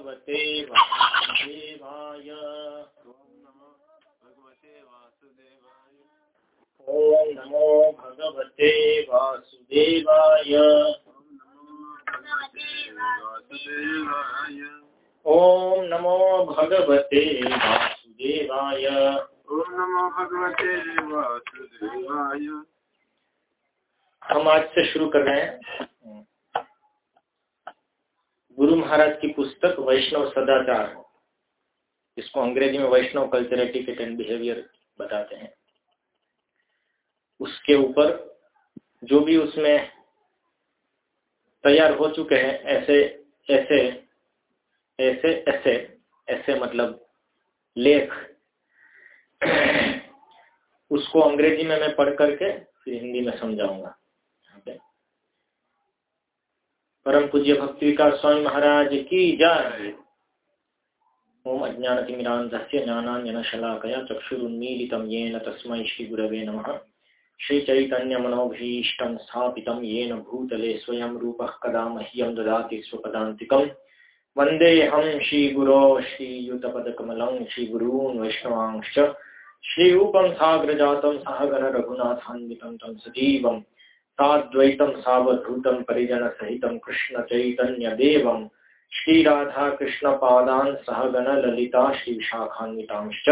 भगवते वासुदेवाय। ओम नमो भगवते वासुदेवाय। ओम नमो भगवते वासुदेवाय। ओम नमो भगवते वासुदेवाय। हम आज से शुरू कर रहे हैं। गुरु महाराज की पुस्तक वैष्णव सदाचार इसको अंग्रेज़ी में Vaishnava culture etiquette and behaviour बताते हैं। उसके ऊपर जो भी उसमें तैयार हो चुके हैं, ऐसे ऐसे ऐसे ऐसे ऐसे मतलब लेख, उसको अंग्रेज़ी में मैं पढ़ करके फिर हिंदी में समझाऊँगा। परम पूज्य भक्ति विकास स्वामी महाराज की जय। ओम अज्ञानतिमिरान्धस्य ज्ञानाञ्जनशलाकया चक्षुरुन्मीलितं येन तस्मै श्रीगुरवे नमः। श्रीचैतन्यमनोभीष्टं स्थापितं येन भूतले स्वयं रूपः कदा मह्यं ददाति स्वपदान्तिकम्। वन्देऽहं श्रीगुरो श्रीयुतपदकमलं श्रीगुरून् वैष्णवांश्च। श्रीरूपं साग्रजातं सहगण रघुनाथान्वितं तं सजीवम्। साद्वैतं सावधूतं परिजनसहितं कृष्णचैतन्यदेवं। श्रीराधाकृष्णपादान् सहगणललिता श्रीविशाखान्वितांश्च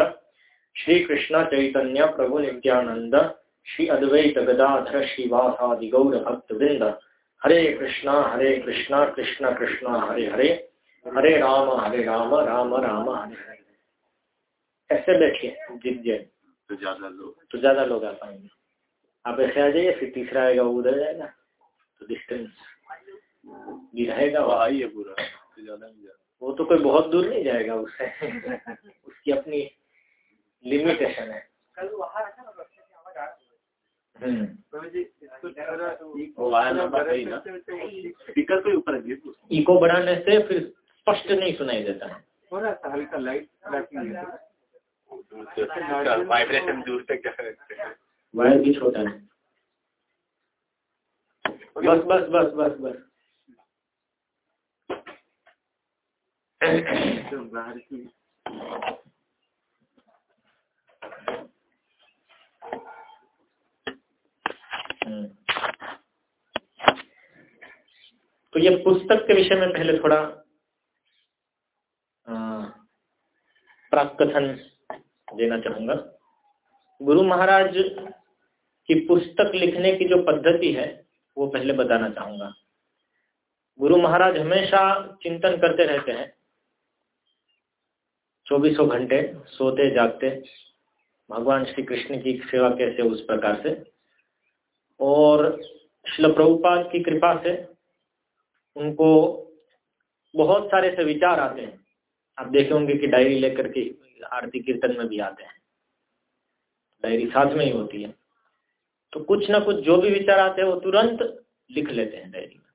श्रीकृष्णचैतन्यप्रभुनित्यानन्द श्री अद्वैत गदाधर श्रीवासादिगौरभक्तवृन्द। हरे कृष्णा हरे कृष्णा कृष्ण कृष्णा हरे हरे। हरे राम हरे राम राम राम हरे हरे। ऐसे बैठिए जाए तो ज़्यादा लोग। तो ज़्यादा लोग आ पाएँगे। आप ऐसे आ जाइए फिर तीसरा आएगा वो उधर जाएगा। तो डिस्टेंस भी रहेगा। वो वहाँ है पूरा तो ज़्यादा वो तो कोई बहुत दूर नहीं जाएगा उससे। उसकी अपनी लिमिटेशन है। हम्म। वो आया नंबर सही ना। स्पीकर पे ऊपर इको बढ़ाने से फिर स्पष्ट नहीं सुनाई देता। है थोड़ा सा हल्का लाइट वाइब्रेशन दूर क्या करते हैं? वायर भी छोटा है। बस बस बस बस बस। हम्म। तो ये पुस्तक के विषय में पहले थोड़ा प्राक कथन देना चाहूँगा। गुरु महाराज की पुस्तक लिखने की जो पद्धति है, वो पहले बताना चाहूँगा। गुरु महाराज हमेशा चिंतन करते रहते हैं। चौबीसों घंटे सोते, जागते, भगवान श्री कृष्ण की सेवा कैसे उस प्रकार से। और शिल प्रभुपाद की कृपा से उनको बहुत सारे से विचार आते हैं। आप देखे होंगे कि डायरी लेकर के आरती कीर्तन में भी आते हैं। डायरी साथ में ही होती है। तो कुछ ना कुछ जो भी विचार आते हैं, वो तुरंत लिख लेते हैं डायरी में।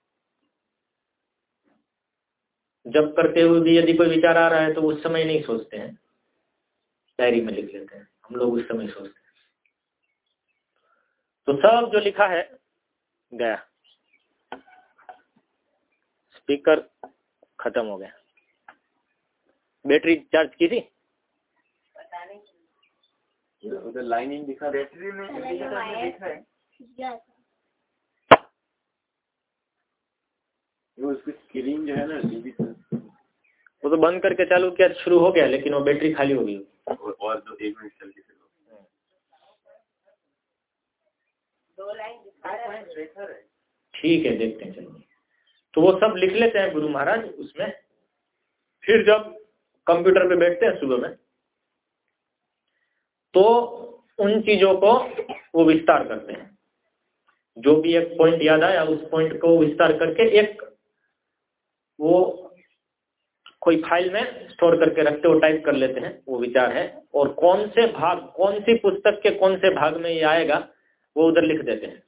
जब करते हुए भी यदि कोई विचार आ रहा है तो उस समय नहीं सोचते हैं। डायरी में लिख लेते हैं। हम लोग उस समय सोचते हैं। तो सब जो लिखा है, गया। स्पीकर खत्म हो गया। बैटरी चार्ज की थी? उधर लाइनिंग दिखा बैटरी में है। वो उसकी स्क्रीन जो है ना टीवी वो तो बंद करके चालू किया तो शुरू हो गया लेकिन वो बैटरी खाली हो गई। और और दो एक मिनट चल के ठीक है देखते हैं चलिए। तो वो सब लिख लेते हैं गुरु महाराज उसमें। फिर जब कंप्यूटर पे बैठते हैं सुबह में तो उन चीज़ों को वो विस्तार करते हैं। जो भी एक पॉइंट याद आया, उस पॉइंट को विस्तार करके एक वो कोई फ़ाइल में स्टोर करके रखते हो टाइप कर लेते हैं, वो विचार है। और कौन से भाग, कौन सी पुस्तक के कौन से भाग में ये आएगा, वो उधर लिख देते हैं।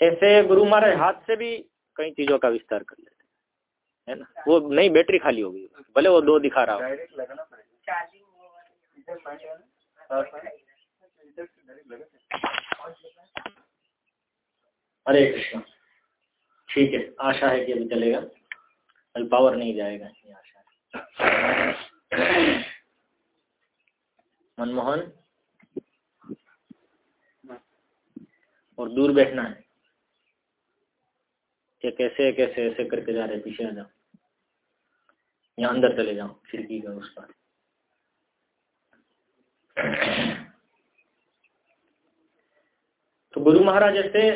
ऐसे गुरु महाराज हाथ से भी कई चीज़ों का विस्तार कर लेते हैं, है ना? वो नहीं, बैटरी खाली होगी भले वो दो दिखा रहा हो। है हरे कृष्ण, ठीक है, आशा है कि अभी चलेगा। कल पावर नहीं जाएगा ये आशा मनमोहन, और दूर बैठना है। ये कैसे कैसे, ऐसे करके जा रहे पीछे आ जाओ। यहाँ अंदर चले जाओ, खिड़की का उस पर। तो गुरु महाराज ऐसे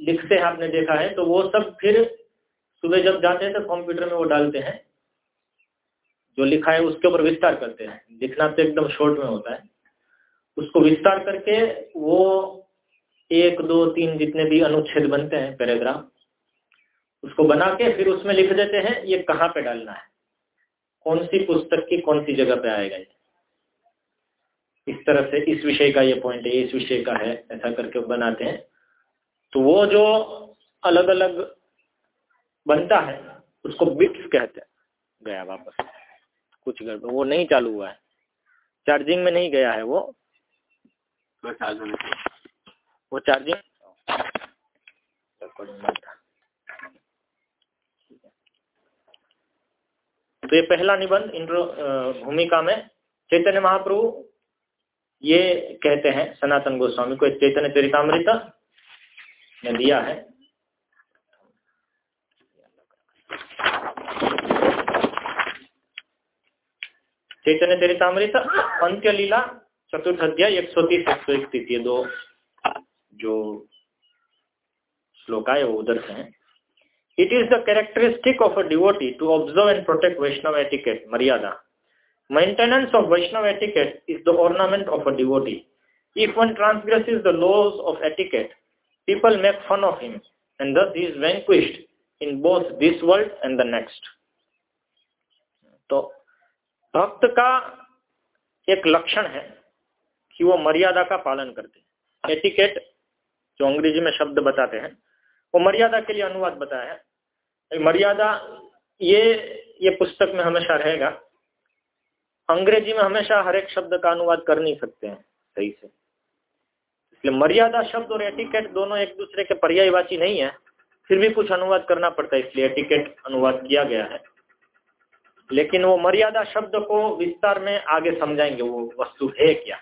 लिखते हैं, आपने देखा है तो वो सब फिर सुबह जब जाते हैं तो कंप्यूटर में वो डालते हैं। जो लिखा है, उसके ऊपर विस्तार करते हैं। लिखना तो एकदम शॉर्ट में होता है। उसको विस्तार करके वो एक, दो, तीन जितने भी अनुच्छेद बनते हैं पैराग्राफ उसको बना के फिर उसमें लिख देते हैं, ये कहाँ पे डालना है? कौन सी पुस्तक की कौन सी जगह पे आएगा ये? तरह से इस विषय का ये पॉइंट है इस विषय का है ऐसा करके बनाते हैं। तो वो जो अलग अलग बनता है उसको बिट्स कहते हैं। गया वापस। कुछ गड़बड़ वो नहीं चालू हुआ है। चार्जिंग में नहीं गया है वो। वो चार्जिंग तो ये पहला निबंध इंट्रो भूमिका में चैतन्य महाप्रभु ये कहते हैं सनातन गोस्वामी को, चैतन्य चरितमृत ने दिया है। चैतन्य चरितमृत अंत्य लीला चतुर्थ अध्याय, एक सौ तीस, एक सौ इकतीस, ये दो जो श्लोका है वो उधर से हैं। It is the characteristic of a devotee to observe and protect Vaishnava etiquette मर्यादा Maintenance of Vaishnava etiquette is the ornament of a devotee. If one transgresses the laws of etiquette, people make fun of him, and thus he is vanquished in both this world and the next. तो भक्त का एक लक्षण है कि वो मर्यादा का पालन करते हैं एटिकेट जो अंग्रेज़ी में शब्द बताते हैं वो मर्यादा के लिए अनुवाद बताया है मर्यादा ये ये पुस्तक में हमेशा रहेगा अंग्रेज़ी में हमेशा हर एक शब्द का अनुवाद कर नहीं सकते हैं, सही से। इसलिए मर्यादा शब्द और एटिकेट दोनों एक दूसरे के पर्यायवाची नहीं है, फिर भी कुछ अनुवाद करना पड़ता है, इसलिए एटिकेट अनुवाद किया गया है। लेकिन वो मर्यादा शब्द को विस्तार में आगे समझाएँगे, वो वस्तु है क्या?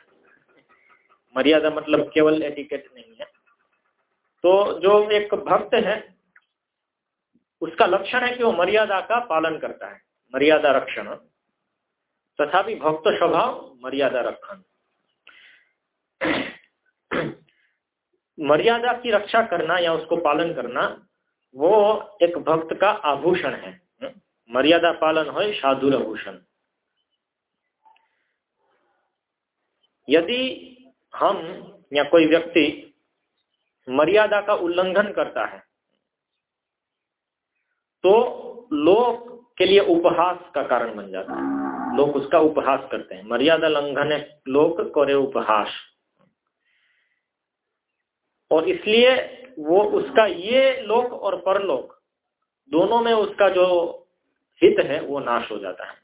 मर्यादा मतलब केवल एटिकेट नहीं है। तो जो एक भक्त है, उसका लक्षण है कि वो मर्यादा का पालन करता है, मर्यादा रक्षण। तथापि भक्त स्वभाव मर्यादा रक्षण मर्यादा की रक्षा करना या उसको पालन करना, वो एक भक्त का आभूषण है। मर्यादा पालन हो साधुर आभूषण। यदि हम या कोई व्यक्ति मर्यादा का उल्लंघन करता है तो लोग के लिए उपहास का कारण बन जाता है। लोग उसका उपहास करते हैं। मर्यादा लंघन है लोक करे उपहास। और इसलिए वो उसका ये लोक और परलोक, दोनों में उसका जो हित है, वो नाश हो जाता है।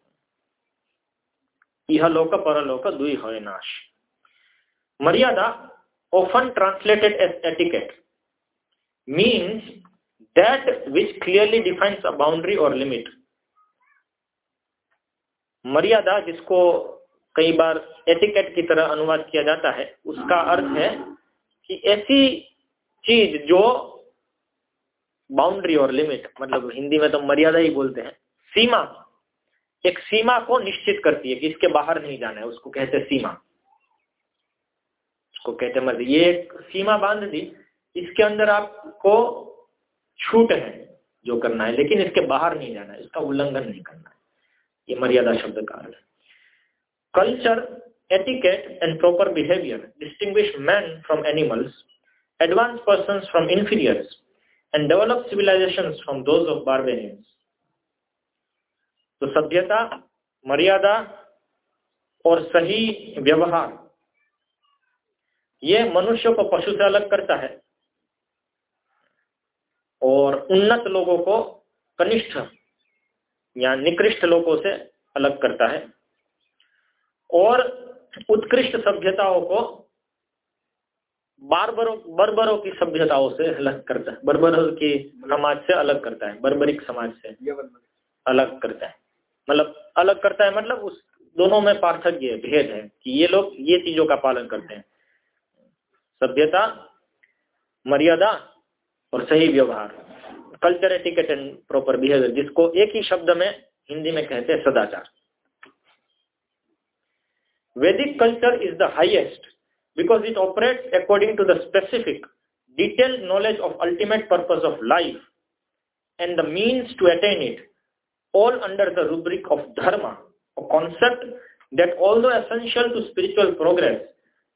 यह लोक परलोक, दुई हो नाश। मर्यादा, often translated as etiquette, means that which clearly defines a boundary or limit मर्यादा जिसको कई बार एटिकेट की तरह अनुवाद किया जाता है, उसका अर्थ है कि ऐसी चीज़ जो बाउंड्री और लिमिट मतलब हिंदी में तो मर्यादा ही बोलते हैं, सीमा, एक सीमा को निश्चित करती है कि इसके बाहर नहीं जाना है, उसको कहते सीमा। उसको कहते मर्ज़ी। ये एक सीमा बाँध दी इसके अंदर आपको छूट है जो करना है, लेकिन इसके बाहर नहीं जाना है, इसका उल्लंघन नहीं करना है। ये मर्यादा शब्द का अर्थ। Culture etiquette and proper behaviour distinguish man from animals advance person from inferiors and develop civilisation from those of barbarians तो सभ्यता, मर्यादा और सही व्यवहार, ये मनुष्य को पशु से अलग करता है और उन्नत लोगों को कनिष्ठ या निकृष्ट लोगों से अलग करता है। और उत्कृष्ट सभ्यताओं को बारबरों, बर्बरों की सभ्यताओं से अलग करता है। बर्बरों की समाज से अलग करता है। बर्बरिक समाज से अलग करता है। मतलब अलग करता है मतलब उस दोनों में पार्थक्य, भेद है कि ये लोग ये चीज़ों का पालन करते हैं। सभ्यता, मर्यादा और सही व्यवहार। Culture etiquette and proper behaviour जिसको एक ही शब्द में हिंदी में कहते हैं सदाचार। Vedic culture is the highest because it operate according to the specific detailed knowledge of ultimate purpose of life and the means to attain it all under the rubric of dharma concept that although essential to spiritual progress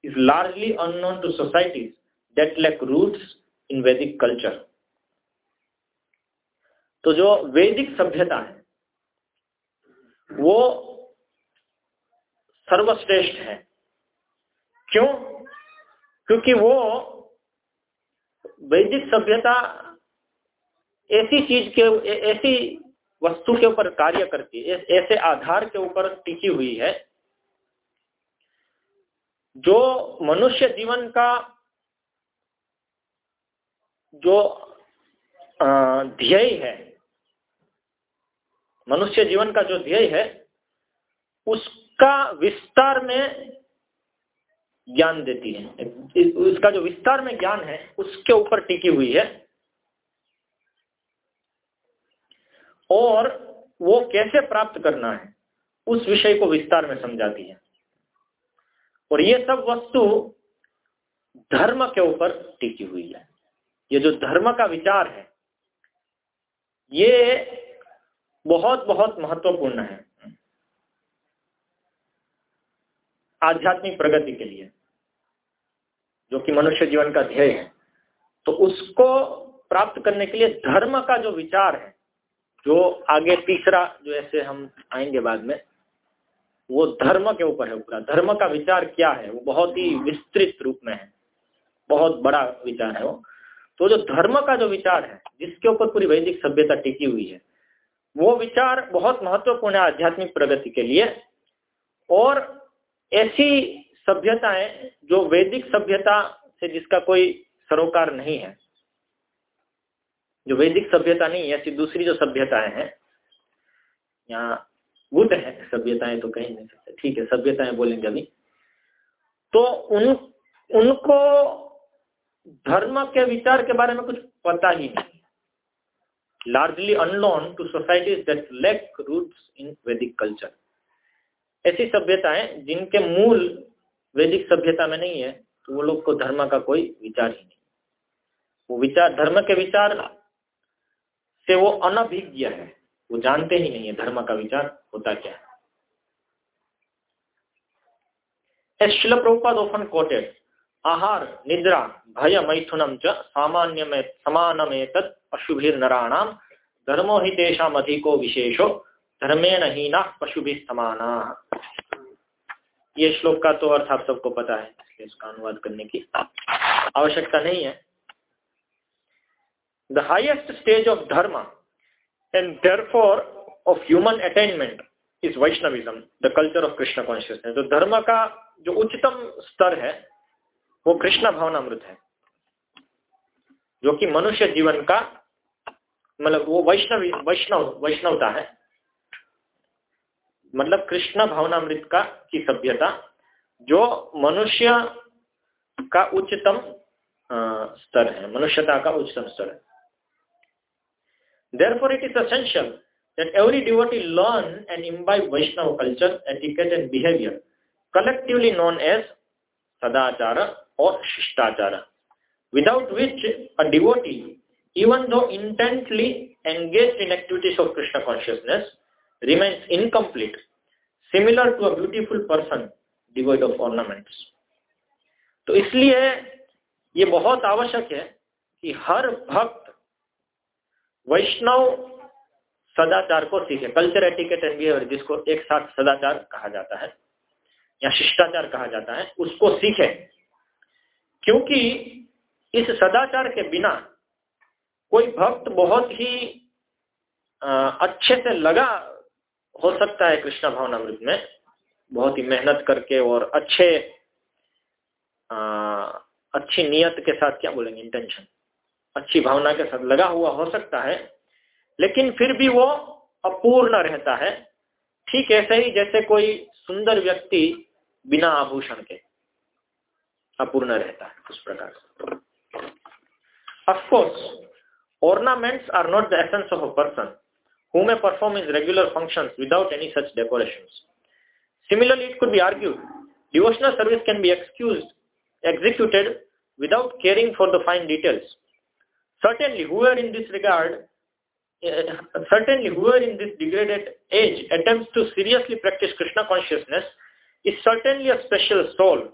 is largely unknown to societies that lack roots in Vedic culture तो जो वैदिक सभ्यता है, वो सर्वश्रेष्ठ है। क्यों? क्योंकि वो वैदिक सभ्यता ऐसी चीज़ के, ऐसी वस्तु के ऊपर कार्य करती है, ऐसे आधार के ऊपर टिकी हुई है, जो मनुष्य जीवन का, जो ध्येय है। मनुष्य जीवन का जो ध्येय है, उसका विस्तार में ज्ञान देती है। उसका जो विस्तार में ज्ञान है, उसके ऊपर टिकी हुई है। और वो कैसे प्राप्त करना है, उस विषय को विस्तार में समझाती है। और ये सब वस्तु धर्म के ऊपर टिकी हुई है। ये जो धर्म का विचार है, ये बहुत बहुत महत्वपूर्ण है। आध्यात्मिक प्रगति के लिए, जो कि मनुष्य जीवन का ध्येय है तो उसको प्राप्त करने के लिए धर्म का जो विचार है, जो आगे तीसरा जो ऐसे हम आएँगे बाद में, वो धर्म के ऊपर है पूरा। धर्म का विचार क्या है? वो बहुत ही विस्तृत रूप में है। बहुत बड़ा विचार है वो। तो जो धर्म का जो विचार है, जिसके ऊपर पूरी वैदिक सभ्यता टिकी हुई है वो विचार बहुत महत्वपूर्ण है आध्यात्मिक प्रगति के लिए। और ऐसी सभ्यताएँ, जो वैदिक सभ्यता से जिसका कोई सरोकार नहीं है, जो वैदिक सभ्यता नहीं है, ऐसी दूसरी जो सभ्यताएँ हैं, यहाँ बुद्ध है, सभ्यताएँ तो कहीं नहीं सकते। ठीक है, सभ्यताएँ बोलेंगे अभी। तो उन, उनको धर्म के विचार के बारे में कुछ पता ही नहीं। largely unknown to societies that lack roots in Vedic culture. ऐसी सभ्यताएँ जिनके मूल वैदिक सभ्यता में नहीं है तो वो लोग को धर्म का कोई विचार ही नहीं। वो विचार, धर्म के विचार से वो अनभिज्ञ है। वो जानते ही नहीं है धर्म का विचार होता क्या है। शिल प्रभुपाद ऑफन कोटेड। आहार, निद्रा भय मैथुनम च सामान्य धर्मो ही तेषाम अधिको विशेषो, धर्मेण हीना पशु भी समाना ये श्लोक का तो अर्थ आप सबको पता है, इसलिए इसका अनुवाद करने की आवश्यकता नहीं है। The highest stage of dharma and therefore of human attainment is Vaishnavism the culture of Krishna consciousness तो धर्म का जो उच्चतम स्तर है वो कृष्ण भावनामृत है जो कि मनुष्य जीवन का मतलब वो वैष्णव वैष्णव वैष्णवता है मतलब कृष्ण भावनामृत का की सभ्यता जो मनुष्य का उच्चतम स्तर है मनुष्यता का उच्चतम स्तर है Therefore, it is essential that every devotee learn and imbibe Vaishnava culture, etiquette and behavior, collectively known as Sadachara or Shishtachara, without which a devotee, even though intently engaged in activities of Krishna consciousness, remains incomplete, similar to a beautiful person devoid of ornaments. तो इसलिए ये बहुत आवश्यक है कि हर भक्त वैष्णव सदाचार को सीखे कल्चर एटिकेट एंड बिहेवियर जिसको एक साथ सदाचार कहा जाता है या शिष्टाचार कहा जाता है उसको सीखे क्योंकि इस सदाचार के बिना कोई भक्त बहुत ही अच्छे से लगा हो सकता है कृष्ण भावनामृत में। बहुत ही मेहनत करके और अच्छे आ, अच्छी नियत के साथ क्या बोलेंगे इंटेंशन अच्छी भावना के साथ लगा हुआ हो सकता है लेकिन फिर भी वो अपूर्ण रहता है। ठीक ऐसे ही जैसे कोई सुंदर व्यक्ति बिना आभूषण के। अपूर्ण रहता है उस प्रकार of course ornaments are not the essence of a person who may perform his regular functions without any such decorations. Similarly, it could be argued devotional service can be excused, executed without caring for the fine details. Certainly, whoever in this regard uh, certainly whoever in this degraded age attempts to seriously practice Krishna consciousness is certainly a special soul.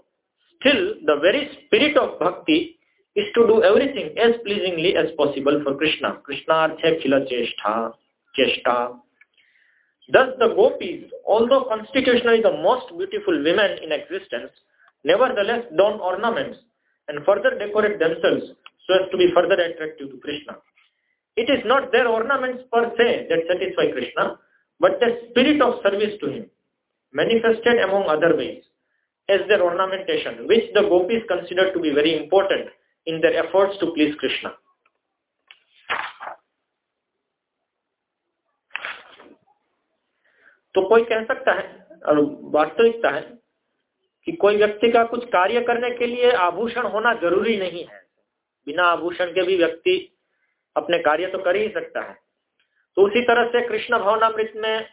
Still, the very spirit of bhakti is to do everything as pleasingly as possible for Krishna. Krishna khila cheshta, cheshta. Thus the gopis, although constitutionally the most beautiful women in existence, nevertheless don ornaments and further decorate themselves so as to be further attractive to Krishna. It is not their ornaments per se that satisfy Krishna, but the spirit of service to him, manifested among other ways, as their ornamentation, which the gopis consider to be very important in their efforts to please Krishna. तो कोई कह सकता है और वास्तविकता है कि कोई व्यक्ति का कुछ कार्य करने के लिए आभूषण होना ज़रूरी नहीं है बिना आभूषण के भी व्यक्ति अपने कार्य तो कर ही सकता है तो उसी तरह से कृष्ण भवनामृत में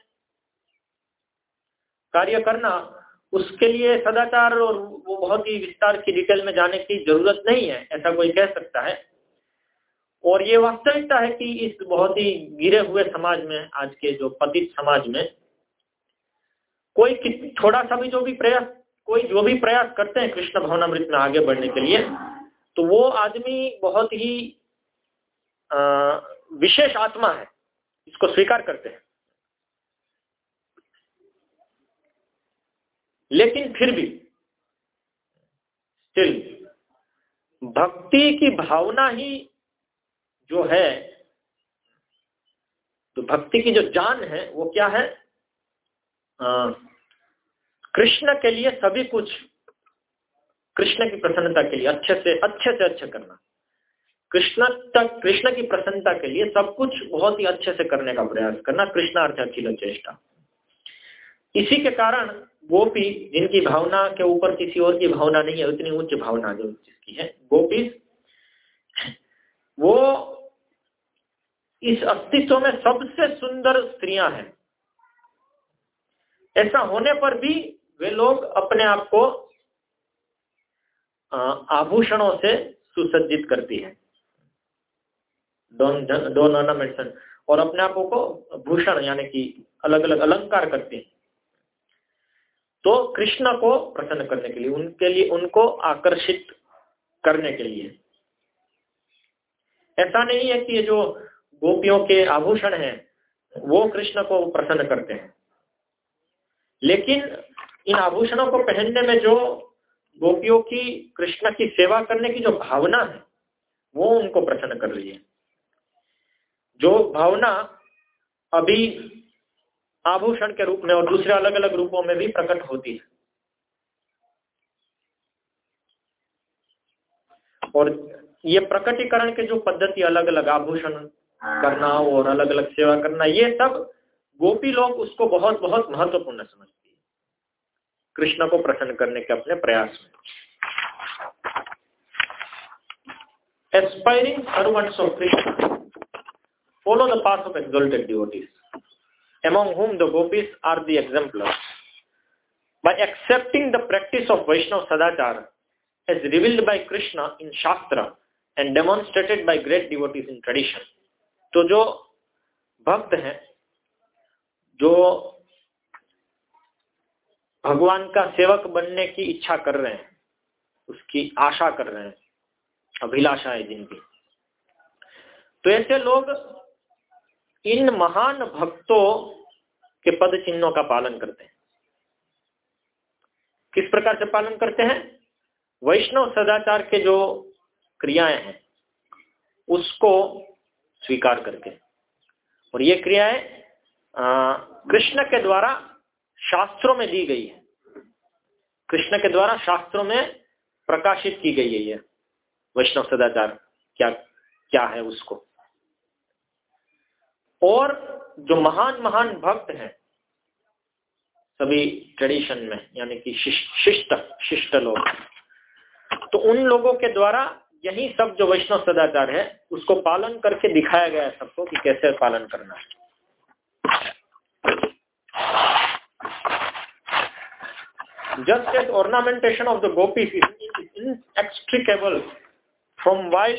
कार्य करना उसके लिए सदाचार और वो बहुत ही विस्तार की डिटेल में जाने की ज़रूरत नहीं है, ऐसा कोई कह सकता है। और ये वास्तविकता है कि इस बहुत ही गिरे हुए समाज में, आज के जो पतित समाज में, कोई थोड़ा सा भी जो भी प्रयास, कोई जो भी प्रयास करते हैं कृष्ण भवनामृत में आगे बढ़ने के लिए तो वो आदमी बहुत ही विशेष आत्मा है, इसको स्वीकार करते हैं। लेकिन फिर भी स्टिल भक्ति की भावना ही जो है तो भक्ति की जो जान है, वो क्या है? कृष्ण के लिए सभी कुछ, कृष्ण की प्रसन्नता के लिए, अच्छे से अच्छे से अच्छे करना। कृष्ण तक, कृष्ण की प्रसन्नता के लिए सब कुछ बहुत ही अच्छे से करने का प्रयास करना कृष्ण अर्थ अखिल चेष्टा। इसी के कारण गोपी जिनकी भावना के ऊपर किसी और की भावना नहीं है, उतनी उच्च भावना जो जिसकी है गोपी वो इस अस्तित्व में सबसे सुंदर स्त्रियाँ हैं। ऐसा होने पर भी वे लोग अपने आप को आभूषणों से सुसज्जित करती है। डोन डोन और अपने आप को भूषण, यानी कि अलग अलग अलंकार करती है। तो कृष्ण को प्रसन्न करने के लिए, उनके लिए, उनको आकर्षित करने के लिए। ऐसा नहीं है कि ये जो गोपियों के आभूषण हैं, वो कृष्ण को प्रसन्न करते हैं। लेकिन इन आभूषणों को पहनने में जो गोपियों की, कृष्ण की सेवा करने की जो भावना है, वो उनको प्रसन्न कर रही है। जो भावना अभी आभूषण के रूप में और दूसरे अलग अलग रूपों में भी प्रकट होती है। और ये प्रकटीकरण के जो पद्धति अलग अलग आभूषण करना और अलग अलग सेवा करना, ये सब गोपी लोग उसको बहुत बहुत महत्वपूर्ण समझती है। कृष्ण को प्रसन्न करने के अपने प्रयास में। Aspiring servants of Krishna follow the path of exalted devotees among whom the gopis are the exemplars. By accepting the practice of Vaishnav Sadachar as revealed by Krishna in Shastra and demonstrated by great devotees in tradition. तो जो भक्त हैं जो भगवान का सेवक बनने की इच्छा कर रहे हैं उसकी आशा कर रहे हैं अभिलाषा है जिनकी तो ऐसे लोग इन महान भक्तों के पद चिन्हों का पालन करते हैं। किस प्रकार से पालन करते हैं? वैष्णव सदाचार के जो क्रियाएँ हैं, उसको स्वीकार करके। और ये क्रियाएँ कृष्ण के द्वारा शास्त्रों में दी गई है। कृष्ण के द्वारा शास्त्रों में प्रकाशित की गई है ये वैष्णव सदाचार। क्या क्या है उसको? और जो महान महान भक्त हैं, सभी ट्रेडिशन में, यानी कि शिष्ट शिष्ट लोग। तो उन लोगों के द्वारा यही सब जो वैष्णव सदाचार है, उसको पालन करके दिखाया गया है सबको कि कैसे पालन करना है। Just as ornamentation of the gopis is inextricable from while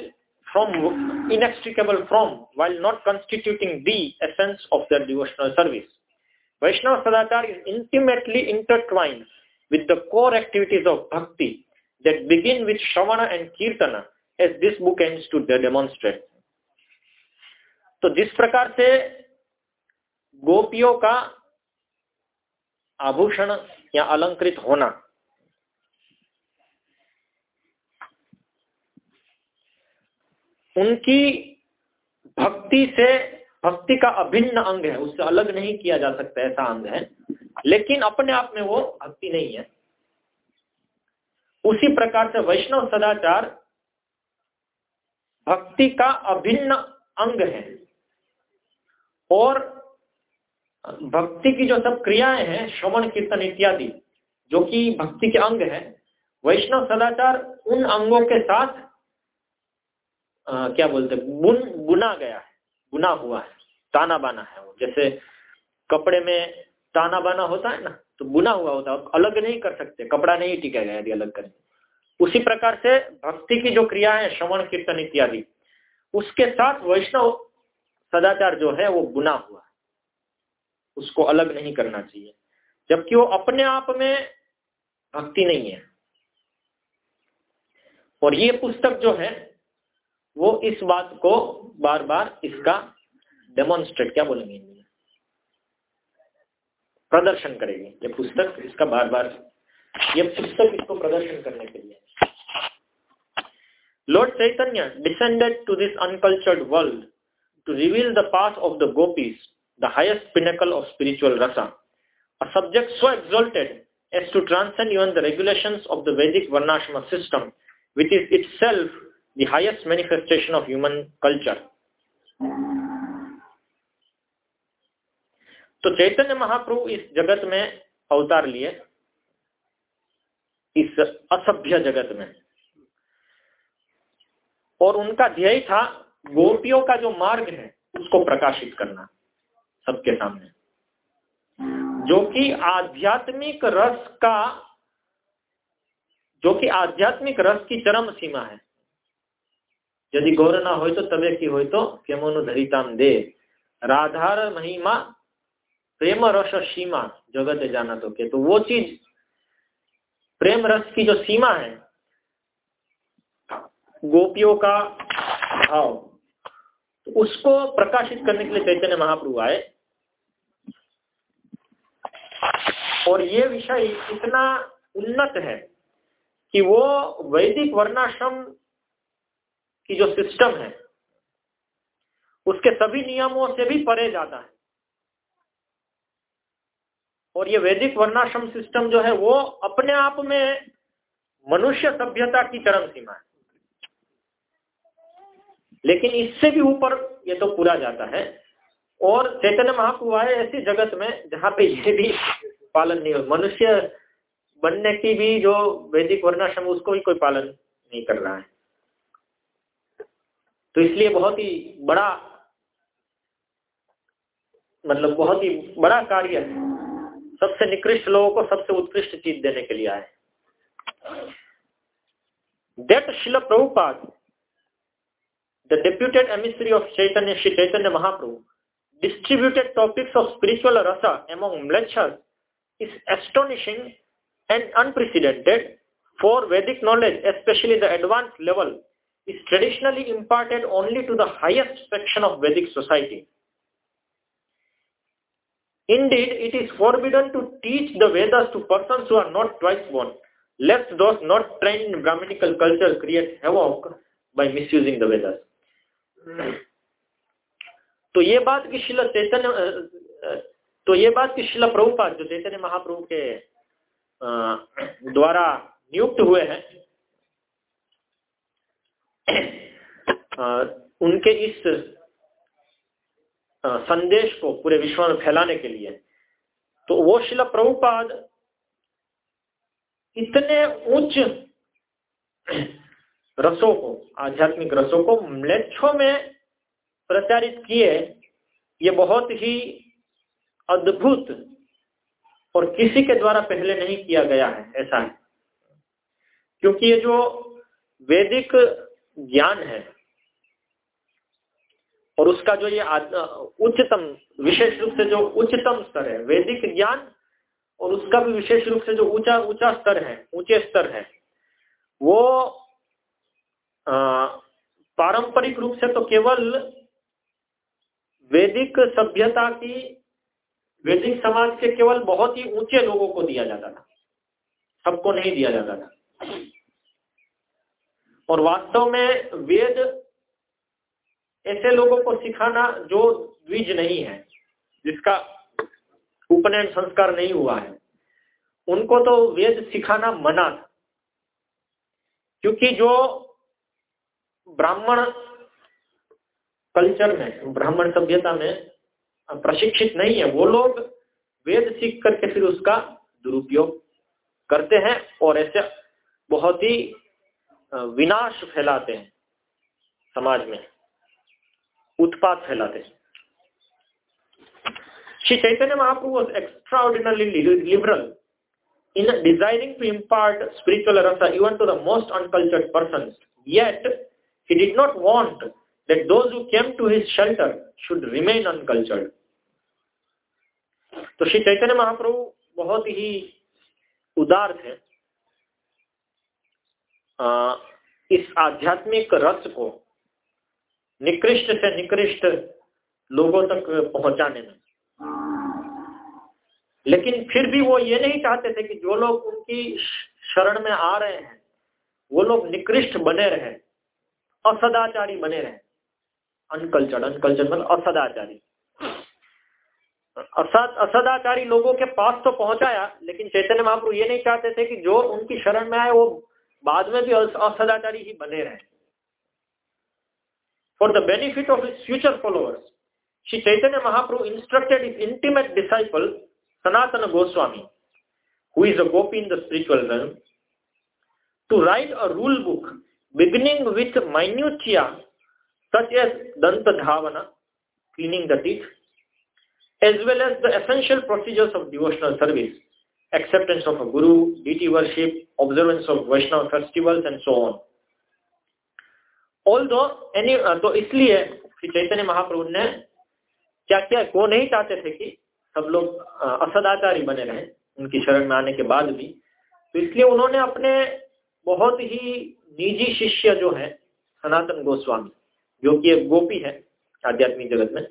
from inextricable from while not constituting the essence of their devotional service Vaishnava Sadachar is intimately intertwined with the core activities of bhakti that begin with Shravana and Kirtana as this book aims to demonstrate. तो जिस प्रकार से गोपियों का आभूषण या अलंकृत होना उनकी भक्ति से, भक्ति का अभिन्न अंग है, उससे अलग नहीं किया जा सकता ऐसा अंग है, लेकिन अपने आप में वो भक्ति नहीं है। उसी प्रकार से वैष्णव सदाचार भक्ति का अभिन्न अंग है। और भक्ति की जो सब क्रियाएँ हैं, श्रवण, कीर्तन इत्यादि, जो कि भक्ति के अंग है, वैष्णव सदाचार उन अंगों के साथ आ, क्या बोलते बुन बुना गया है बुना हुआ है ताना बाना है वो। जैसे कपड़े में ताना बाना होता है ना तो बुना हुआ होता है अलग नहीं कर सकते कपड़ा नहीं टिकेगा यदि अलग करें। उसी प्रकार से भक्ति की जो क्रिया है श्रवण कीर्तन इत्यादि उसके साथ वैष्णव सदाचार जो है वो बुना हुआ है। उसको अलग नहीं करना चाहिए। जबकि वो अपने आप में भक्ति नहीं है। और ये पुस्तक जो है वो इस बात को बार बार इसका डेमोन्स्ट्रेट क्या बोलेंगे? प्रदर्शन करेगी। ये पुस्तक इसका बार बार ये पुस्तक इसको प्रदर्शन करने के लिए। Lord Chaitanya descended to this uncultured world to reveal the path of the gopis the highest pinnacle of spiritual rasa a subject so exalted as to transcend even the regulation of the Vedic varnashrama system which is it the highest manifestation of human culture. तो चैतन्य महाप्रभु इस जगत में अवतार लिए, इस असभ्य जगत में। और उनका ध्येय था गोपियों का जो मार्ग है, उसको प्रकाशित करना सबके सामने। जो कि आध्यात्मिक रस का, जो कि आध्यात्मिक रस की चरम सीमा है। यदि गौर ना हो तो की हो तो केमोनु धरिताम दे। राधार महिमा प्रेम रस सीमा, जगत जाना तो के। तो वो चीज़ प्रेम रस की जो सीमा है, गोपियों का भाव तो उसको प्रकाशित करने के लिए चैतन्य महाप्रभु आए। और ये विषय इतना उन्नत है कि वो वैदिक वर्णाश्रम की जो सिस्टम है, उसके सभी नियमों से भी परे जाता है। और ये वैदिक वर्णाश्रम सिस्टम जो है, वो अपने आप में मनुष्य सभ्यता की चरम सीमा है। लेकिन इससे भी ऊपर ये तो पूरा जाता है। और चैतन्य महाप्रभु आए ऐसी जगत में, जहाँ पे ये भी पालन नहीं हो, मनुष्य बनने की भी जो वैदिक वर्णाश्रम उसको भी कोई पालन नहीं कर रहा है। तो इसलिए बहुत ही बड़ा मतलब बहुत ही बड़ा कार्य सबसे निकृष्ट लोगों को सबसे उत्कृष्ट चीज़ देने के लिए आए। That Srila Prabhupada the deputed emissary of Chaitanya Shri Chaitanya Mahaprabhu distributed topics of spiritual rasa among mlecchas is astonishing and unprecedented for Vedic knowledge specially the advance level is traditionally imparted only to the highest section of Vedic society. Indeed, it is forbidden to teach the Vedas to persons who are not twice born, lest those not trained in Brahminical culture create havoc by misusing the Vedas. तो ये बात की शिला चैतन्य तो ये बात की शिला प्रभुपाद जो चैतन्य महाप्रभु के द्वारा नियुक्त हुए हैं उनके इस संदेश को पूरे विश्व में फैलाने के लिए तो वो शिला प्रभुपाद इतने उच्च रसों को, आध्यात्मिक रसों को म्लेच्छों में प्रचारित किए, ये बहुत ही अद्भुत और किसी के द्वारा पहले नहीं किया गया है, ऐसा है। क्योंकि ये जो वैदिक ज्ञान है। और उसका जो ये उच्चतम, विशेष रूप से जो उच्चतम स्तर है, वैदिक ज्ञान, और उसका भी विशेष रूप से जो ऊँचा ऊँचा स्तर है, ऊँचे स्तर है, वो पारंपरिक रूप से तो केवल वैदिक सभ्यता की, वैदिक समाज के केवल बहुत ही ऊँचे लोगों को दिया जाता था। सबको नहीं दिया जाता था। और वास्तव में वेद ऐसे लोगों को सिखाना जो द्विज नहीं है, जिसका उपनयन संस्कार नहीं हुआ है, उनको तो वेद सिखाना मना था। क्योंकि जो ब्राह्मण कल्चर में, ब्राह्मण सभ्यता में प्रशिक्षित नहीं है, वो लोग वेद सीख करके फिर उसका दुरुपयोग करते हैं और ऐसे बहुत ही विनाश फैलाते हैं समाज में उत्पाद फैलाते हैं। Shri Chaitanya Mahaprabhu was extraordinarily liberal in designing to impart spiritual rasa even to the most uncultured person yet he did not want that those who came to his shelter should remain uncultured तो श्री चैतन्य महाप्रभु बहुत ही उदार थे। इस आध्यात्मिक रस को निकृष्ट से निकृष्ट लोगों तक पहुँचाने में। लेकिन फिर भी वो ये नहीं चाहते थे कि जो लोग उनकी शरण में आ रहे हैं, वो लोग निकृष्ट बने रहे, असदाचारी बने रहे। अनकल्चर अनकल्चर मतलब असदाचारी। असद, असदाचारी लोगों के पास तो पहुँचाया, लेकिन चैतन्य महाप्रभु ये नहीं चाहते थे कि जो उनकी शरण में आए, वो बाद में भी असदाचारी ही बने रहे। For the benefit of future followers Shri Chaitanya Mahaprabhu instructed his intimate disciple Sanatana Goswami who is a gopi in the spiritual realm to write a rule book beginning with minutia such as danta dhavana cleaning the teeth as well as the essential procedures of devotional service, acceptance of a guru, deity worship, observance of Vaishnava festivals and so on. Although any तो इसलिए चैतन्य महाप्रभु ने क्या क्या वो नहीं चाहते थे कि सब लोग असदाचारी बने रहे उनकी शरण में आने के बाद भी तो इसलिए उन्होंने अपने बहुत ही निजी शिष्य जो है सनातन गोस्वामी जो कि एक गोपी है आध्यात्मिक जगत में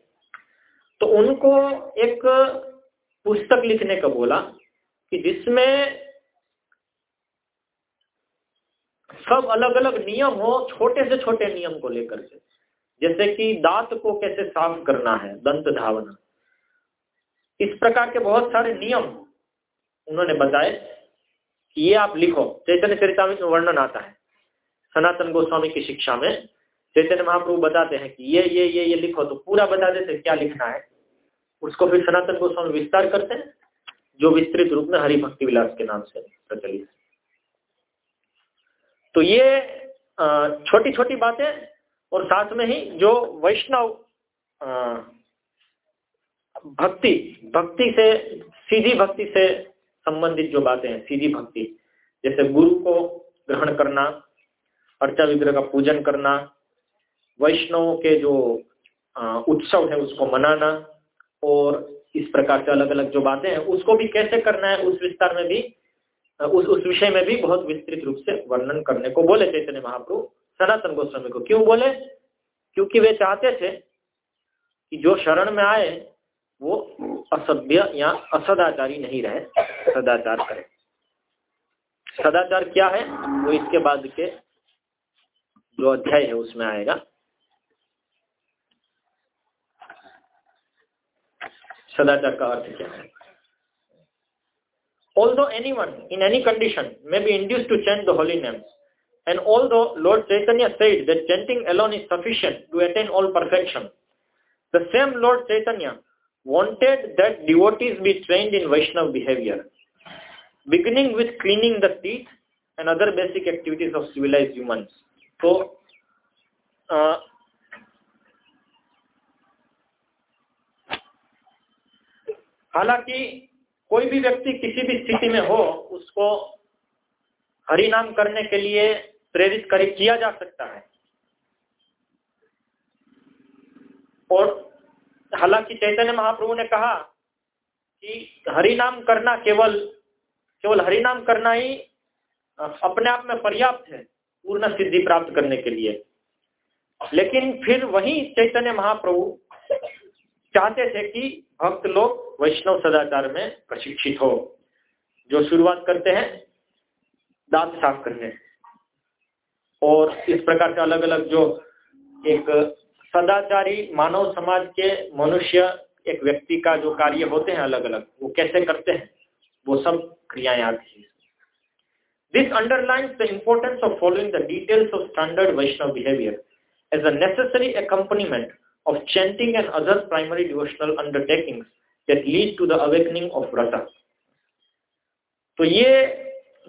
तो उनको एक पुस्तक लिखने का बोला कि जिसमें सब अलग अलग नियम हो, छोटे से छोटे नियम को लेकर के। जैसे कि दांत को कैसे साफ़ करना है, दंत धावना। इस प्रकार के बहुत सारे नियम उन्होंने बताए कि ये आप लिखो। चैतन्य चरितमृत में वर्णन आता है। सनातन गोस्वामी की शिक्षा में चैतन्य महाप्रभु बताते हैं कि ये ये ये ये लिखो तो पूरा बता देते क्या लिखना है। उसको फिर सनातन गोस्वामी विस्तार करते हैं। जो विस्तृत रूप में हरि भक्ति विलास के नाम से प्रचलित तो ये छोटी छोटी बातें और साथ में ही जो वैष्णव भक्ति भक्ति से, सीधी भक्ति से संबंधित जो बातें हैं, सीधी भक्ति, जैसे गुरु को ग्रहण करना, अर्चा विग्रह का पूजन करना, वैष्णव के जो उत्सव है उसको मनाना और इस प्रकार से अलग अलग जो बातें हैं, उसको भी कैसे करना है, उस विस्तार में भी, उस उस विषय में भी बहुत विस्तृत रूप से वर्णन करने को बोले चैतन्य महाप्रभु। सनातन गोस्वामी को क्यों बोले? क्योंकि वे चाहते थे कि जो शरण में आए, वो असभ्य या असदाचारी नहीं रहे, सदाचार करे। सदाचार क्या है? वो इसके बाद के जो अध्याय है, उसमें आएगा। Sadachar ka arth kya? Although anyone in any condition may be induced to chant the holy names, and although Lord Chaitanya said that chanting alone is sufficient to attain all perfection, the same Lord Chaitanya wanted that devotees be trained in Vaishnav behavior, beginning with cleaning the teeth and other basic activities of civilized humans. So, uh, हालाँकि कोई भी व्यक्ति किसी भी स्थिति में हो, उसको हरि नाम करने के लिए प्रेरित कर, किया जा सकता है। और हालाँकि चैतन्य महाप्रभु ने कहा कि हरि नाम करना केवल केवल हरि नाम करना ही अपने आप में पर्याप्त है, पूर्ण सिद्धि प्राप्त करने के लिए। लेकिन फिर वही चैतन्य महाप्रभु चाहते थे कि भक्त लोग वैष्णव सदाचार में प्रशिक्षित हो। जो शुरुआत करते हैं दांत साफ़ करने। और इस प्रकार का अलग अलग जो एक सदाचारी मानव समाज के मनुष्य, एक व्यक्ति का जो कार्य होते हैं अलग अलग वो कैसे करते हैं, वो सब क्रियाएँ आती है। This underline the importance of following the details of standard Vaishnava behaviour as a necessary accompaniment of chanting and other primary devotional undertakings that lead to the awakening of Vrata. तो ये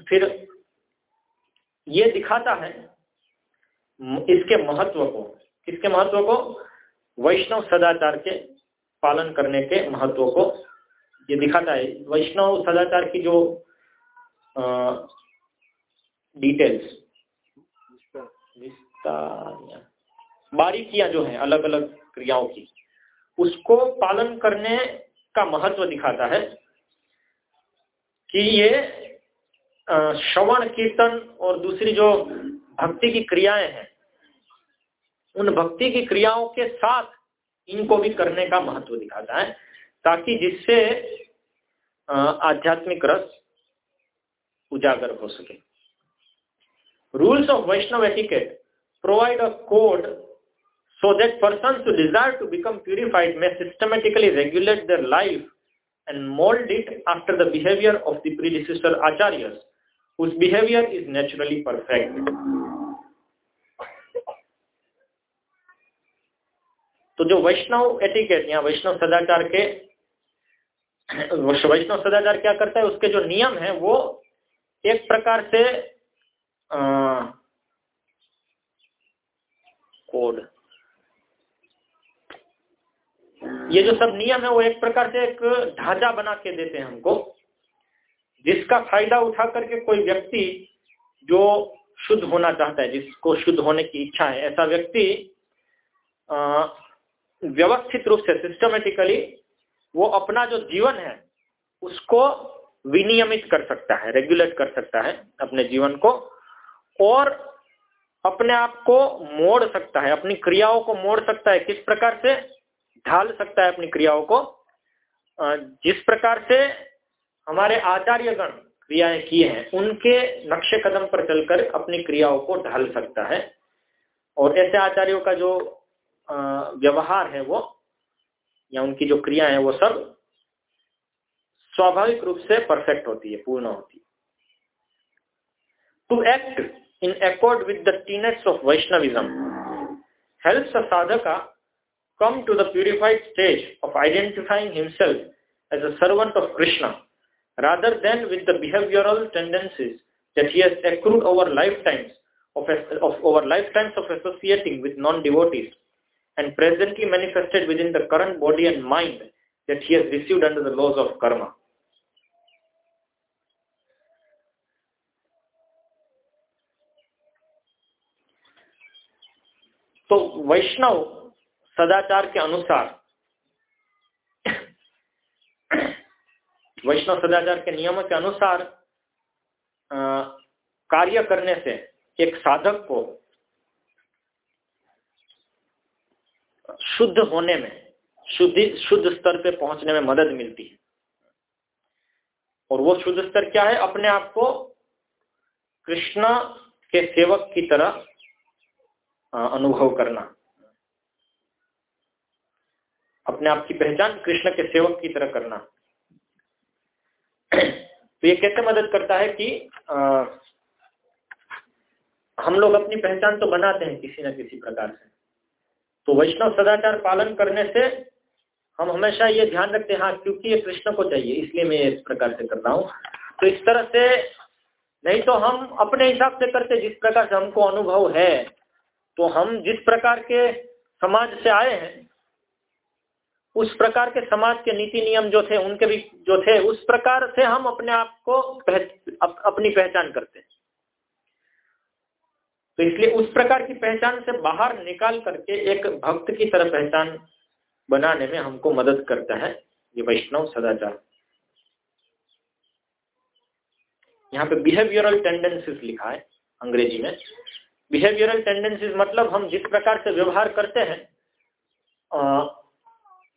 फिर ये दिखाता है इसके महत्व को किसके महत्व को? वैष्णव सदाचार के पालन करने के महत्व को ये दिखाता है। वैष्णव सदाचार की जो डिटेल्स बारीकियाँ जो हैं अलग अलग क्रियाओं की। उसको पालन करने का महत्व दिखाता है कि ये श्रवण, कीर्तन और दूसरी जो भक्ति की क्रियाएँ हैं, उन भक्ति की क्रियाओं के साथ इनको भी करने का महत्व दिखाता है, ताकि जिससे आध्यात्मिक रस उजागर हो सके। Rules of Vaishnava etiquette provide a code So that persons who desire to become purified may systematically regulate their life and mold it after the behavior of the predecessor acharyas, whose behavior is naturally perfect. तो जो वैष्णव etiquette या वैष्णव सदाचार के वैष्णव सदाचार क्या करता है उसके जो नियम है वो एक प्रकार से कोड ये जो सब नियम है, वो एक प्रकार से एक ढांचा बना के देते हैं हमको, जिसका फ़ायदा उठा करके कोई व्यक्ति जो शुद्ध होना चाहता है, जिसको शुद्ध होने की इच्छा है, ऐसा व्यक्ति व्यवस्थित रूप से सिस्टमेटिकली वो अपना जो जीवन है, उसको विनियमित कर सकता है रेगुलेट कर सकता है अपने जीवन को, और अपने आप को मोड़ सकता है, अपनी क्रियाओं को मोड़ सकता है, किस प्रकार से? ढाल सकता है अपनी क्रियाओं को। जिस प्रकार से हमारे आचार्यगण क्रियाएँ किए हैं, उनके नक्शे कदम पर चलकर अपनी क्रियाओं को ढाल सकता है। और ऐसे आचार्यों का जो व्यवहार है वो, या उनकी जो क्रिया है वो सब, स्वाभाविक रूप से परफेक्ट होती है, पूर्ण होती है। To act in accord with the tenets of Vaishnavism helps a sadhaka come to the purified stage of identifying himself as a servant of Krishna rather than with the behavioral tendencies that he has accrued over lifetimes of, of over lifetimes of associating with non-devotees and presently manifested within the current body and mind that he has received under the laws of karma. So Vishnu. सदाचार के अनुसार, वैष्णव सदाचार के नियमों के अनुसार कार्य करने से एक साधक को शुद्ध होने में, शुद्धि, शुद्ध स्तर पे पहुँचने में मदद मिलती है। और वो शुद्ध स्तर क्या है? अपने आप को कृष्ण के सेवक की तरह अनुभव करना। अपने आप की पहचान कृष्ण के सेवक की तरह करना। तो ये कैसे मदद करता है कि आ, हम लोग अपनी पहचान तो बनाते हैं किसी न किसी प्रकार से। तो वैष्णव सदाचार पालन करने से हम हमेशा ये ध्यान रखते हैं हाँ क्योंकि ये कृष्ण को चाहिए इसलिए मैं इस प्रकार से कर रहा हूँ। तो इस तरह से नहीं तो हम अपने हिसाब से करते जिस प्रकार से हमको अनुभव है। तो हम जिस प्रकार के समाज से आए हैं उस प्रकार के समाज के नीति नियम जो थे उनके भी जो थे उस प्रकार से हम अपने आप को पह, अप, अपनी पहचान करते हैं। तो इसलिए उस प्रकार की पहचान से बाहर निकाल करके एक भक्त की तरह पहचान बनाने में हमको मदद करता है ये वैष्णव सदाचार। यहाँ पे बिहेवियरल टेंडेंसीज लिखा है अंग्रेज़ी में। बिहेवियरल टेंडेंसीज मतलब हम जिस प्रकार से व्यवहार करते हैं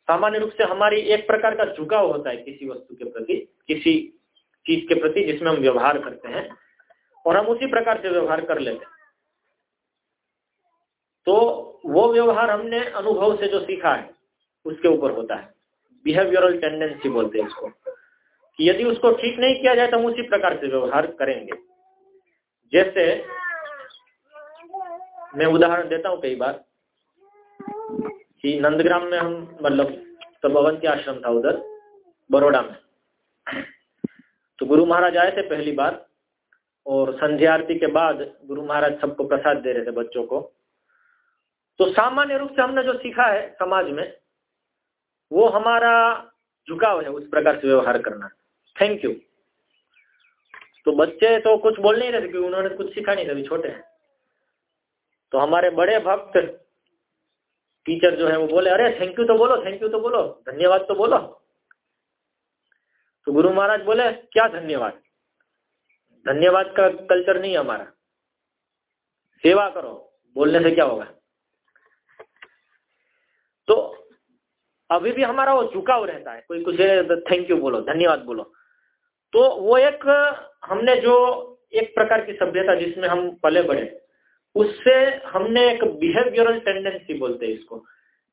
सामान्य रूप से हमारी एक प्रकार का झुकाव होता है किसी वस्तु के प्रति, किसी चीज़ के प्रति जिसमें हम व्यवहार करते हैं और हम उसी प्रकार से व्यवहार कर लेते हैं। तो वो व्यवहार हमने अनुभव से जो सीखा है, उसके ऊपर होता है। बिहेवियरल टेंडेंसी बोलते हैं इसको। कि यदि उसको ठीक नहीं किया जाए तो हम उसी प्रकार से व्यवहार करेंगे। जैसे मैं उदाहरण देता हूँ कई बार। कि नंदग्राम में हम मतलब तब अवंती आश्रम था उधर बड़ोड़ा में। तो गुरु महाराज आए थे पहली बार, और संध्या आरती के बाद गुरु महाराज सबको प्रसाद दे रहे थे बच्चों को। तो सामान्य रूप से हमने जो सीखा है समाज में, वो हमारा झुकाव है उस प्रकार से व्यवहार करना। थैंक यू तो बच्चे तो कुछ बोल नहीं रहे थे, क्योंकि उन्होंने कुछ सीखा नहीं था, अभी छोटे हैं। तो हमारे बड़े भक्त टीचर जो है वो बोले, अरे थैंक यू तो बोलो थैंक यू तो बोलो, धन्यवाद तो बोलो. तो गुरु महाराज बोले, क्या धन्यवाद? धन्यवाद का कल्चर नहीं हमारा। सेवा करो, बोलने से क्या होगा? तो अभी भी हमारा वो झुकाव रहता है, कोई कुछ थैंक यू बोलो, धन्यवाद बोलो। तो वो एक हमने जो एक प्रकार की सभ्यता जिसमें हम पले बढ़े उससे हमने एक बिहेवियरल टेंडेंसी बोलते हैं इसको,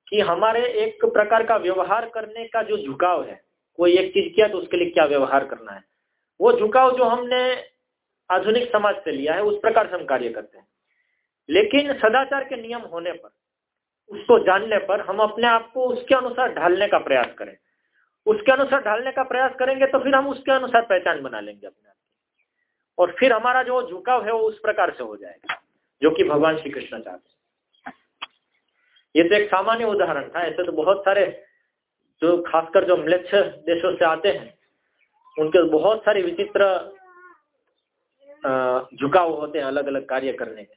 कि हमारे एक प्रकार का व्यवहार करने का जो झुकाव है, कोई एक चीज़ किया तो उसके लिए क्या व्यवहार करना है, वो झुकाव जो हमने आधुनिक समाज से लिया है, उस प्रकार से हम कार्य करते हैं। लेकिन सदाचार के नियम होने पर, उसको जानने पर हम अपने आप को उसके अनुसार ढालने का प्रयास करें। उसके अनुसार ढालने का प्रयास करेंगे तो फिर हम उसके अनुसार पहचान बना लेंगे अपने आप और फिर हमारा जो झुकाव है वो उस प्रकार से हो जाएगा। जो कि भगवान श्री कृष्ण चाहते ये तो एक सामान्य उदाहरण था। ऐसे तो बहुत सारे जो खासकर जो म्लेच्छ देशों से आते हैं, उनके बहुत सारे विचित्र झुकाव होते हैं अलग अलग कार्य करने के।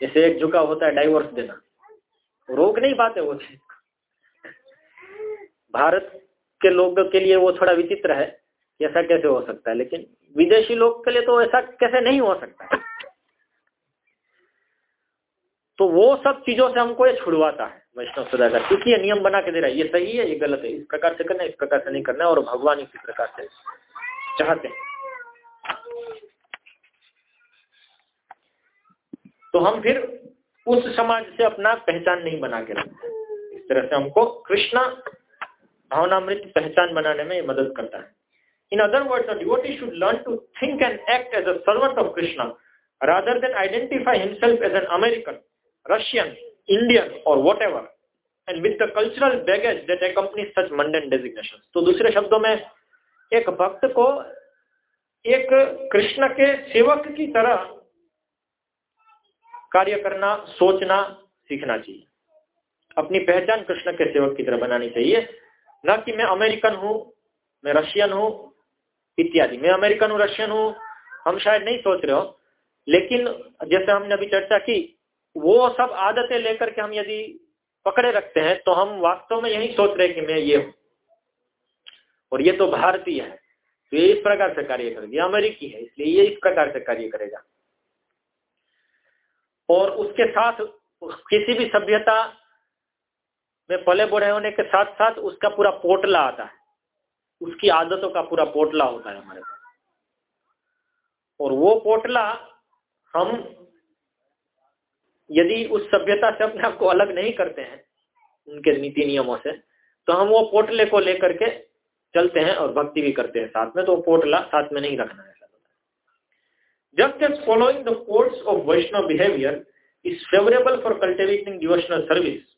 जैसे एक झुकाव होता है डाइवोर्स देना। रोक नहीं पाते वो भारत के लोगों के लिए वो थोड़ा विचित्र है। ऐसा कैसे हो सकता है? लेकिन विदेशी लोग के लिए तो ऐसा कैसे नहीं हो सकता। है तो वो सब चीज़ों से हमको ये छुड़वाता है वैष्णव सदाचार। क्योंकि ये नियम बना के दे रहा है, ये सही है, ये गलत है, इस प्रकार से करना इस प्रकार से नहीं करना और भगवान इसी प्रकार से चाहते हैं। तो हम फिर उस समाज से अपना पहचान नहीं बना के रखते इस तरह से हमको कृष्णा भावनामृत पहचान बनाने में मदद करता है। In other words a devotee should learn to think and act as a servant of Krishna rather than identify himself as an American Russian, Indian or whatever. And with the cultural baggage that accompanies such mundane designations. तो दूसरे शब्दों में एक भक्त को एक कृष्ण के सेवक की तरह कार्य करना सोचना सीखना चाहिए। अपनी पहचान कृष्ण के सेवक की तरह बनानी चाहिए। न कि मैं अमेरिकन हूँ मैं रशियन हूँ इत्यादि। मैं अमेरिकन हूँ रशियन हूँ हम शायद नहीं सोच रहे हो। लेकिन जैसे हमने अभी चर्चा की वो सब आदतें लेकर के हम यदि पकड़े रखते हैं तो हम वास्तव में यही सोच रहे कि मैं ये हूँ। और ये तो भारतीय है तो ये इस प्रकार से कार्य करेगा। अमेरिकी है, इसलिए ये इस प्रकार से कार्य करेगा। और उसके साथ किसी भी सभ्यता में पले बढ़े होने के साथ साथ उसका पूरा पोटला आता है। उसकी आदतों का पूरा पोटला होता है हमारे पास। और वो पोटला हम यदि उस सभ्यता से अपने आप को अलग नहीं करते हैं उनके नीति नियमों से तो हम वो पोटले को लेकर के चलते हैं और भक्ति भी करते हैं साथ में तो पोटला साथ में नहीं रखना है just as following the course of Vaishnava behaviour is favourable for cultivating devotional service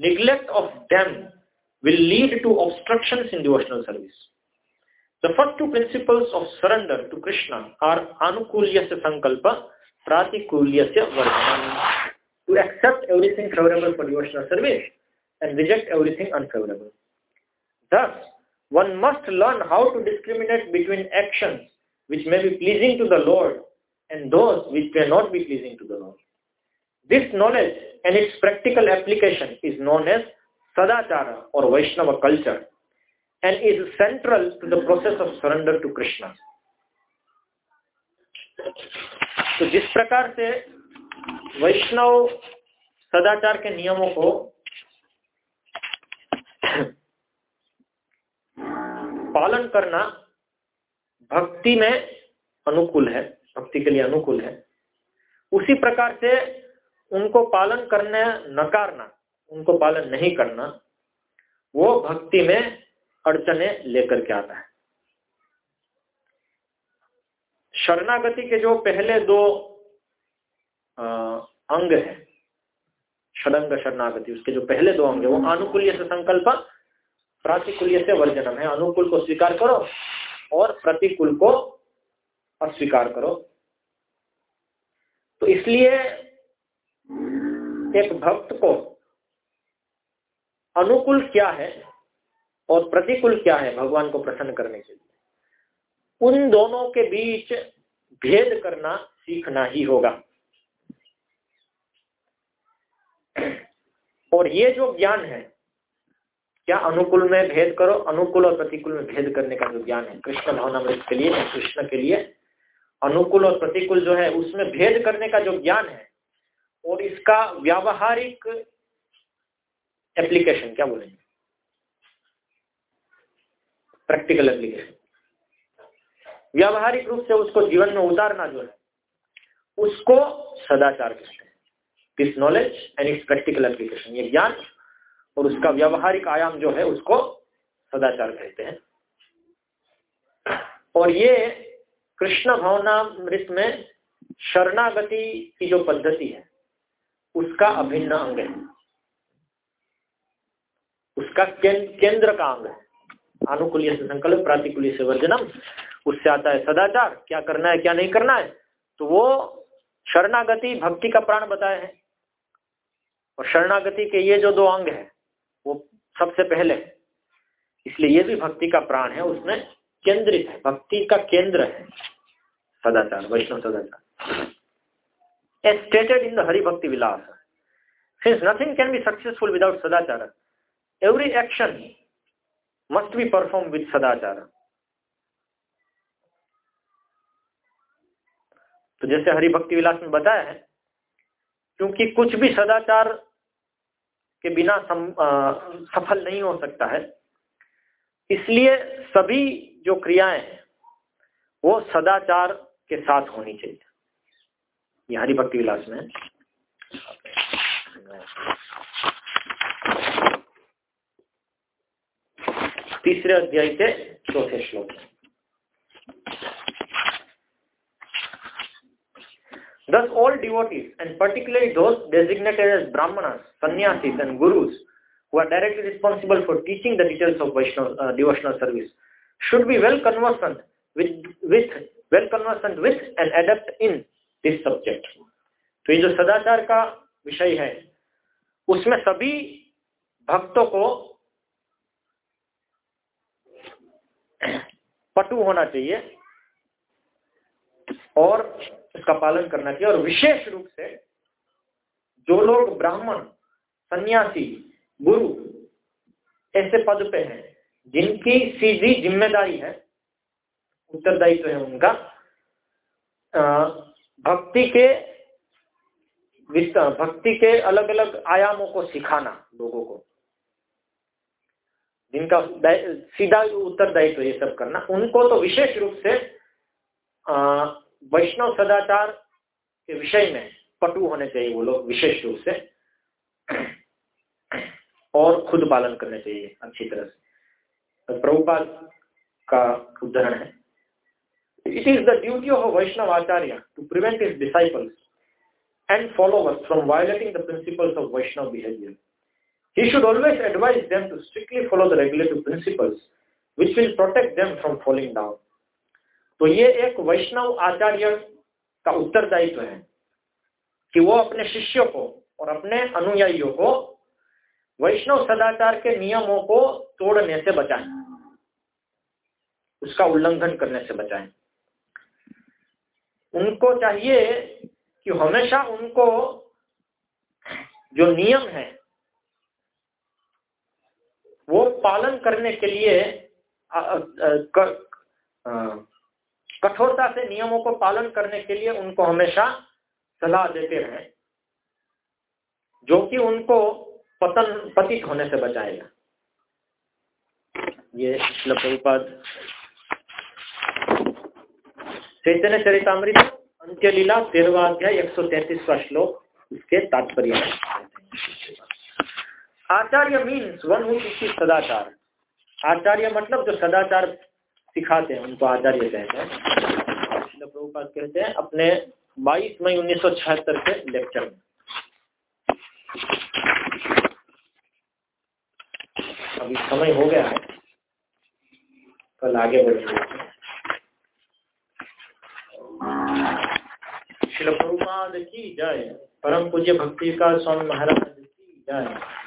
neglect of them will lead to obstructions in devotional service. The first two principles of surrender to Krishna are anukulyasya sankalpa, To accept everything favorable for devotional service and reject everything unfavorable. Thus, one must learn how to discriminate between actions which may be pleasing to the Lord and those which may not be pleasing to the Lord. This knowledge and its practical application is known as Sadachara or Vaishnava culture and is central to the process of surrender to Krishna. तो जिस प्रकार से वैष्णव सदाचार के नियमों को पालन करना भक्ति में अनुकूल है, भक्ति के लिए अनुकूल है, उसी प्रकार से उनको पालन करने, नकारना, उनको पालन नहीं करना, वो भक्ति में अड़चने लेकर के आता है। शरणागति के जो पहले दो आ, अंग है षडंग शरणागति उसके जो पहले दो अंग है वो अनुकूल्य से संकल्प प्रातिकूल्य से वर्जनम है। अनुकूल को स्वीकार करो और प्रतिकूल को अस्वीकार करो। तो इसलिए एक भक्त को अनुकूल क्या है और प्रतिकूल क्या है भगवान को प्रसन्न करने के लिए? उन दोनों के बीच भेद करना सीखना ही होगा। और ये जो ज्ञान है, क्या अनुकूल में भेद करो? अनुकूल और प्रतिकूल में भेद करने का जो ज्ञान है। कृष्ण भावनामृत के लिए, कृष्ण के लिए अनुकूल और प्रतिकूल जो है, उसमें भेद करने का जो ज्ञान है, और इसका व्यावहारिक एप्लीकेशन क्या बोलेंगे? प्रैक्टिकल एप्लीकेशन व्यावहारिक रूप से उसको जीवन में उतारना जो है, उसको सदाचार कहते हैं। This knowledge and its practical application ये ज्ञान और उसका व्यावहारिक आयाम जो है, उसको सदाचार कहते हैं। और ये कृष्ण भावनामृत में शरणागति की जो पद्धति है, उसका अभिन्न अंग है। उसका केंद्र का अंग है। अनुकूल्य से संकल्प, प्रातिकूल्य से वर्जनम। उससे आता है, सदाचार, क्या करना है, क्या नहीं करना है? तो वो शरणागति भक्ति का प्राण बताए है। और शरणागति के ये जो दो अंग है, वो सबसे पहले इसलिए ये भी भक्ति का प्राण है, उसमें केंद्रित है, भक्ति का केंद्र है। सदाचार, Vaishnava sadachara. Stated in the Hari Bhakti Vilas since nothing can be successful without sadachar every action must be perform with sadachar तो जैसे हरि भक्ति विलास में बताया है क्योंकि कुछ भी सदाचार के बिना सम, आ, सफल नहीं हो सकता है इसलिए सभी जो क्रियाएँ हैं वो सदाचार के साथ होनी चाहिए। ये हरि भक्ति विलास में तीसरे अध्याय के चौथे श्लोक Thus all devotees and particularly those designated as brahmanas, sannyasis and gurus who are directly responsible for teaching the details of Vaishnava, uh, devotional service should be well conversant with, with well conversant with and adept in this subject. तो ये जो सदाचार का विषय है उसमें सभी भक्तों को पटु होना चाहिए और इसका पालन करना चाहिए और विशेष रूप से जो लोग ब्राह्मण, सन्यासी, गुरु ऐसे पद पे हैं, जिनकी सीधी ज़िम्मेदारी है, उत्तरदायित्व है उनका भक्ति के भक्ति के अलग अलग आयामों को सिखाना लोगों को। जिनका सीधा उत्तरदायित्व ये सब करना, उनको तो विशेष रूप से वैष्णव सदाचार के विषय में पटु होने चाहिए वो लोग विशेष रूप से। और खुद पालन करने चाहिए अच्छी तरह से। तो प्रभुपाल का उदाहरण है। It is the duty of Vaishnava acharya to prevent his disciples and followers from violating the principles of Vaishnava behaviour He should always advise them to strictly follow the regulative principles which will protect them from falling down. तो ये एक वैष्णव आचार्य का उत्तरदायित्व है कि वो अपने शिष्यों को और अपने अनुयायियों को वैष्णव सदाचार के नियमों को तोड़ने से बचाएँ। उसका उल्लंघन करने से बचाएँ। उनको चाहिए कि हमेशा उनको जो नियम है, वो पालन करने के लिए कठोरता से नियमों को पालन करने के लिए उनको हमेशा सलाह देते रहे, जो कि उनको पतन, पतित होने से बचाएगा। ये प्रभुपाद। चैतन्य चरितमृत, अंत्य लीला तेरवा अध्याय, एक सौ तैतीसवा श्लोक। इसके तात्पर्य acharya means one who sadachara. आचार्य मतलब जो सदाचार सिखाते हैं, उनको आचार्य कहते हैं। प्रभुपाद कहते हैं, अपने 22 मई 1976 के लेक्चर में। अभी समय हो गया है। कल आगे बढ़ेंगे। शिल प्रभुपाद की जय। परम पूज्य भक्ति का स्वामी महाराज की जय।